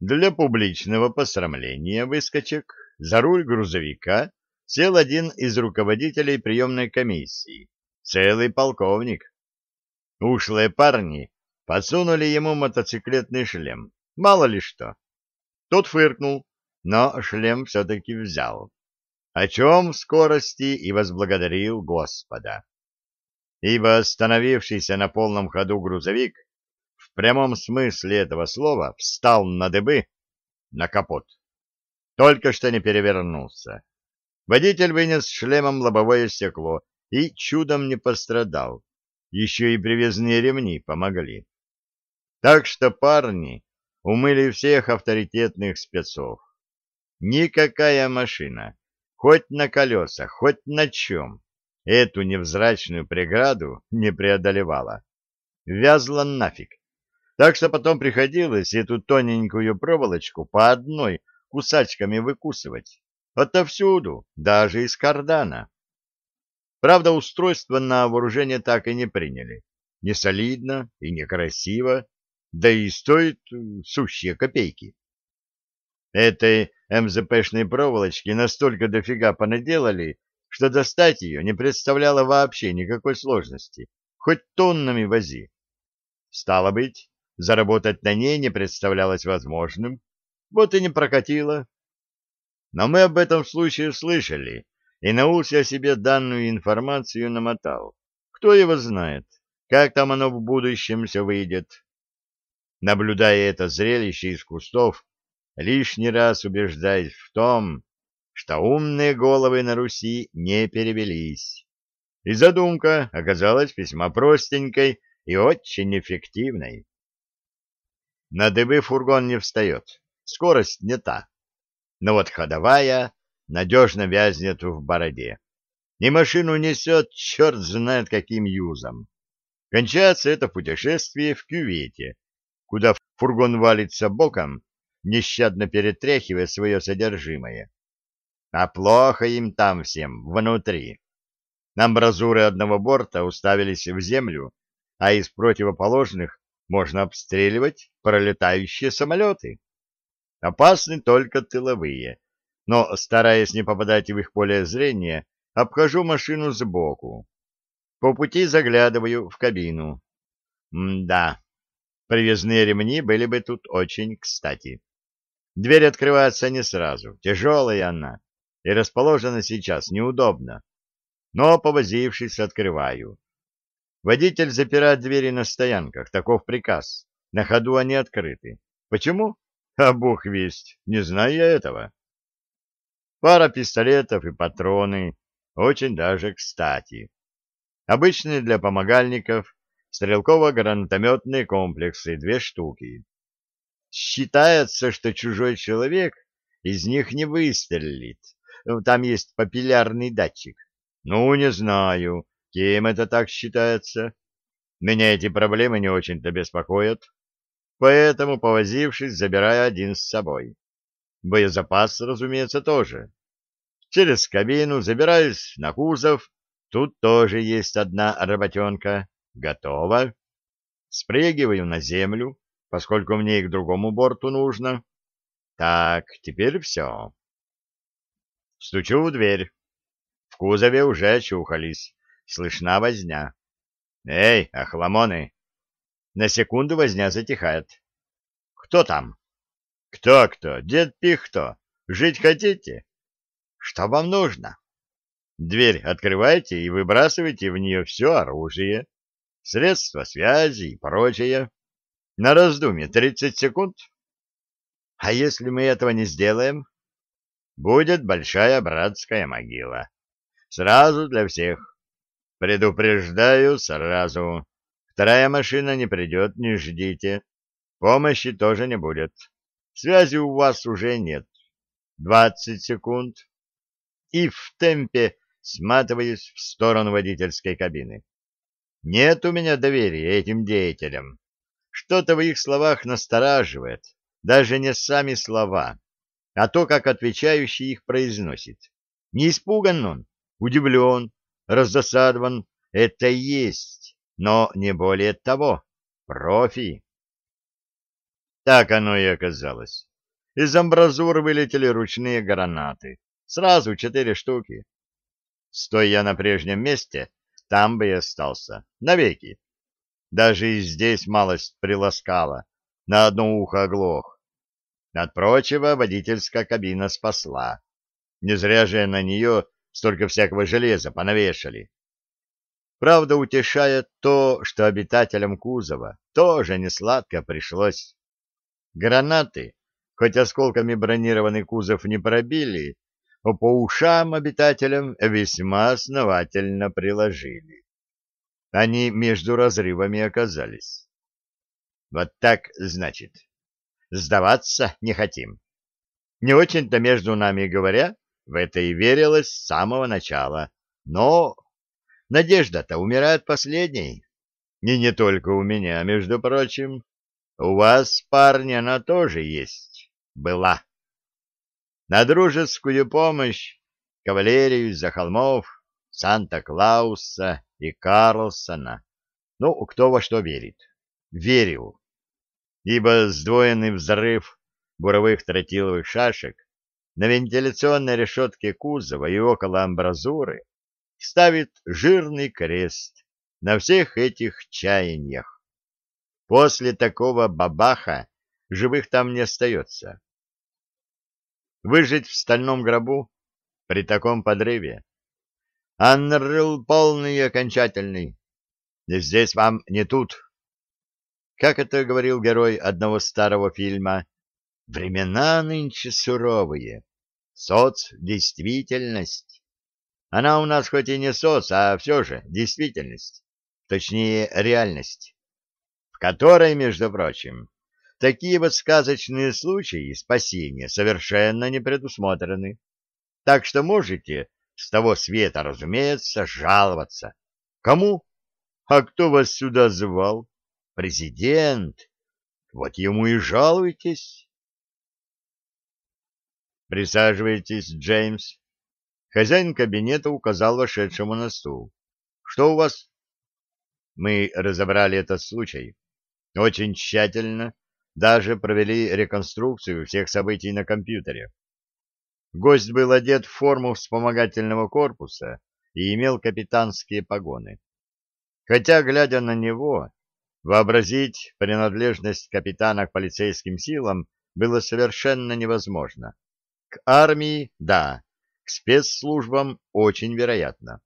Для публичного посрамления выскочек за руль грузовика сел один из руководителей приемной комиссии, целый полковник. Ушлые парни подсунули ему мотоциклетный шлем, мало ли что. Тот фыркнул, но шлем все-таки взял, о чем в скорости и возблагодарил Господа. Ибо остановившийся на полном ходу грузовик прямом смысле этого слова встал на дыбы, на капот. Только что не перевернулся. Водитель вынес шлемом лобовое стекло и чудом не пострадал. Еще и привязные ремни помогли. Так что парни умыли всех авторитетных спецов. Никакая машина, хоть на колесах, хоть на чем, эту невзрачную преграду не преодолевала. Вязла нафиг. Так что потом приходилось эту тоненькую проволочку по одной кусачками выкусывать. Отовсюду, даже из кардана. Правда, устройство на вооружение так и не приняли. Не солидно и некрасиво, да и стоит э, сущие копейки. Этой МЗПшной проволочки настолько дофига понаделали, что достать ее не представляло вообще никакой сложности, хоть тоннами вози. Стало быть, заработать на ней не представлялось возможным, вот и не прокатило. Но мы об этом случае слышали, и на ус я себе данную информацию намотал. Кто его знает, как там оно в будущем все выйдет. Наблюдая это зрелище из кустов, лишний раз убеждаясь в том, что умные головы на Руси не перевелись. И задумка оказалась весьма простенькой и очень эффективной. На дыбы фургон не встает, скорость не та но вот ходовая надежно вязнет в бороде. И машину несет черт знает каким юзом. Кончается это путешествие в кювете, куда фургон валится боком, нещадно перетряхивая свое содержимое. А плохо им там всем, внутри. Амбразуры одного борта уставились в землю, а из противоположных можно обстреливать пролетающие самолеты. Опасны только тыловые, но, стараясь не попадать в их поле зрения, обхожу машину сбоку. По пути заглядываю в кабину. М-да, привязные ремни были бы тут очень кстати. Дверь открывается не сразу, тяжелая она, и расположена сейчас неудобно. Но, повозившись, открываю. Водитель запирает двери на стоянках, таков приказ. На ходу они открыты. Почему? А бог весть, не знаю я этого. Пара пистолетов и патроны, очень даже кстати. Обычные для помогальников, стрелково-гранатометные комплексы, две штуки. Считается, что чужой человек из них не выстрелит. Там есть папиллярный датчик. Ну, не знаю, кем это так считается. Меня эти проблемы не очень-то беспокоят поэтому, повозившись, забираю один с собой. Боезапас, разумеется, тоже. Через кабину забираюсь на кузов, тут тоже есть одна работенка. Готово. Спрыгиваю на землю, поскольку мне и к другому борту нужно. Так, теперь все. Стучу в дверь. В кузове уже очухались. Слышна возня. «Эй, охламоны, на секунду возня затихает. «Кто там?» «Кто-кто? Дед Пихто. Жить хотите?» «Что вам нужно?» «Дверь открывайте и выбрасывайте в нее все оружие, средства связи и прочее. На раздумье тридцать секунд». «А если мы этого не сделаем?» «Будет большая братская могила. Сразу для всех. Предупреждаю сразу». Вторая машина не придет, не ждите. Помощи тоже не будет. Связи у вас уже нет. Двадцать секунд. И в темпе сматываюсь в сторону водительской кабины. Нет у меня доверия этим деятелям. Что-то в их словах настораживает. Даже не сами слова, а то, как отвечающий их произносит. Не испуган он, удивлен, раздосадован. Это есть но не более того, профи. Так оно и оказалось. Из амбразур вылетели ручные гранаты. Сразу четыре штуки. Стоя на прежнем месте, там бы и остался. Навеки. Даже и здесь малость приласкала. На одно ухо оглох. От прочего водительская кабина спасла. Не зря же на нее столько всякого железа понавешали. Правда, утешает то, что обитателям кузова тоже не сладко пришлось. Гранаты, хоть осколками бронированный кузов не пробили, но по ушам обитателям весьма основательно приложили. Они между разрывами оказались. Вот так, значит. Сдаваться не хотим. Не очень-то между нами говоря, в это и верилось с самого начала. Но надежда-то умирает последней. И не только у меня, между прочим. У вас, парни, она тоже есть. Была. На дружескую помощь кавалерию из-за холмов, Санта-Клауса и Карлсона. Ну, кто во что верит. Верил. Ибо сдвоенный взрыв буровых тротиловых шашек на вентиляционной решетке кузова и около амбразуры ставит жирный крест на всех этих чаяниях. После такого бабаха живых там не остается. Выжить в стальном гробу при таком подрыве? Анрыл полный и окончательный. Здесь вам не тут. Как это говорил герой одного старого фильма, времена нынче суровые, соцдействительность. Она у нас хоть и не соц, а все же действительность, точнее реальность, в которой, между прочим, такие вот сказочные случаи спасения совершенно не предусмотрены. Так что можете с того света, разумеется, жаловаться. Кому? А кто вас сюда звал? Президент. Вот ему и жалуйтесь. Присаживайтесь, Джеймс. Хозяин кабинета указал вошедшему на стул. Что у вас? Мы разобрали этот случай. Очень тщательно, даже провели реконструкцию всех событий на компьютере. Гость был одет в форму вспомогательного корпуса и имел капитанские погоны. Хотя, глядя на него, вообразить принадлежность капитана к полицейским силам было совершенно невозможно. К армии — да, к спецслужбам очень вероятно.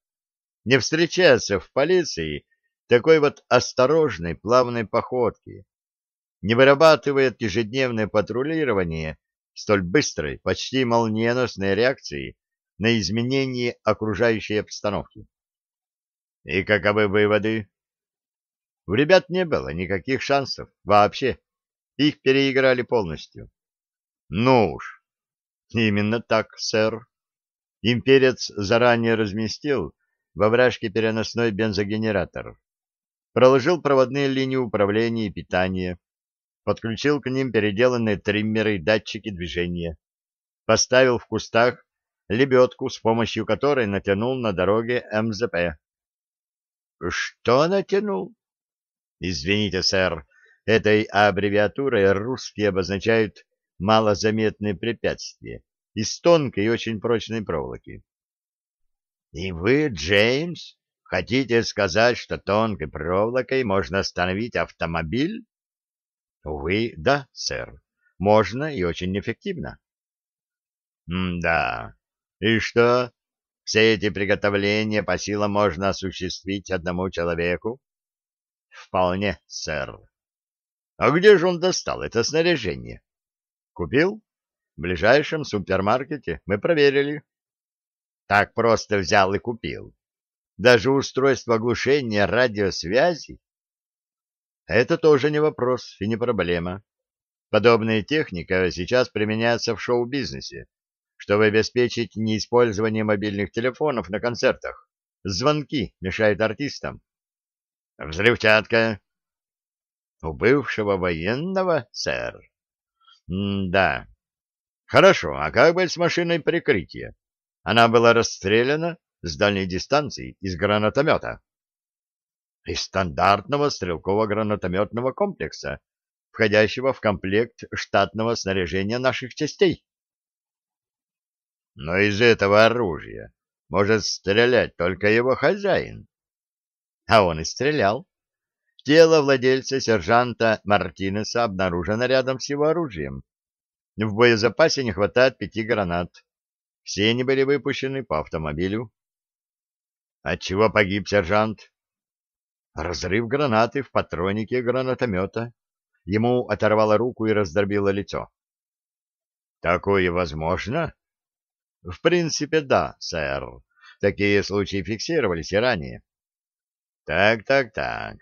Не встречается в полиции такой вот осторожной, плавной походки, не вырабатывает ежедневное патрулирование столь быстрой, почти молниеносной реакции на изменение окружающей обстановки. И каковы выводы? У ребят не было никаких шансов вообще. Их переиграли полностью. Ну уж, Именно так, сэр. Имперец заранее разместил во вражке переносной бензогенератор. Проложил проводные линии управления и питания. Подключил к ним переделанные триммеры и датчики движения. Поставил в кустах лебедку, с помощью которой натянул на дороге МЗП. Что натянул? Извините, сэр, этой аббревиатурой русские обозначают малозаметные препятствия из тонкой и очень прочной проволоки. — И вы, Джеймс, хотите сказать, что тонкой проволокой можно остановить автомобиль? — Увы, да, сэр. Можно и очень эффективно. — Да. И что? Все эти приготовления по силам можно осуществить одному человеку? — Вполне, сэр. — А где же он достал это снаряжение? — Купил? Ближайшем супермаркете. Мы проверили. Так просто взял и купил. Даже устройство глушения радиосвязи. Это тоже не вопрос и не проблема. Подобная техника сейчас применяется в шоу-бизнесе, чтобы обеспечить неиспользование мобильных телефонов на концертах. Звонки мешают артистам. Взрывчатка. У бывшего военного, сэр. М-да. Хорошо, а как быть с машиной прикрытия? Она была расстреляна с дальней дистанции из гранатомета. Из стандартного стрелково-гранатометного комплекса. входящего в комплект штатного снаряжения наших частей. Но из этого оружия может стрелять только его хозяин. А он и стрелял. Тело владельца сержанта Мартинеса обнаружено рядом с его оружием. В боезапасе не хватает пяти гранат. Все они были выпущены по автомобилю. Отчего погиб сержант? Разрыв гранаты в патронике гранатомета. Ему оторвало руку и раздробило лицо. Такое возможно? В принципе, да, сэр. Такие случаи фиксировались и ранее. Так, так, так.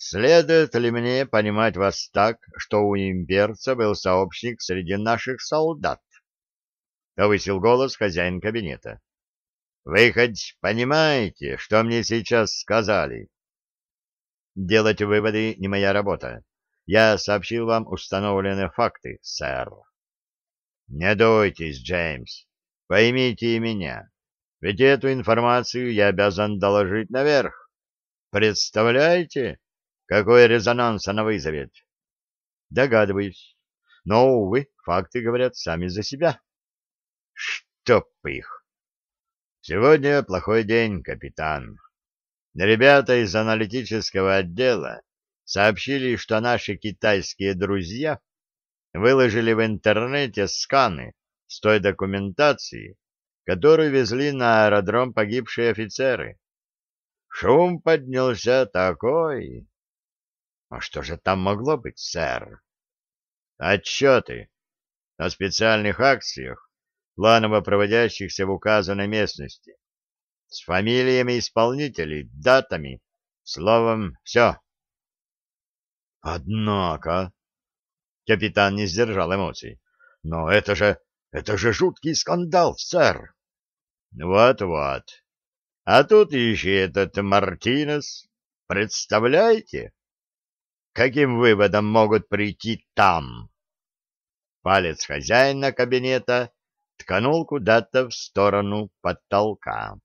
Следует ли мне понимать вас так, что у имперца был сообщник среди наших солдат? Повысил голос хозяин кабинета. Вы хоть понимаете, что мне сейчас сказали? Делать выводы не моя работа. Я сообщил вам установленные факты, сэр. Не дуйтесь, Джеймс. Поймите и меня. Ведь эту информацию я обязан доложить наверх. Представляете? Какой резонанс она вызовет? Догадываюсь. Но, увы, факты говорят сами за себя. Чтоб их! Сегодня плохой день, капитан. Ребята из аналитического отдела сообщили, что наши китайские друзья выложили в интернете сканы с той документации, которую везли на аэродром погибшие офицеры. Шум поднялся такой. А что же там могло быть, сэр? Отчеты о специальных акциях, планово проводящихся в указанной местности, с фамилиями исполнителей, датами, словом, все. Однако, капитан не сдержал эмоций, но это же, это же жуткий скандал, сэр. Вот-вот. А тут еще этот Мартинес, представляете? Каким выводом могут прийти там? Палец хозяина кабинета тканул куда-то в сторону потолка.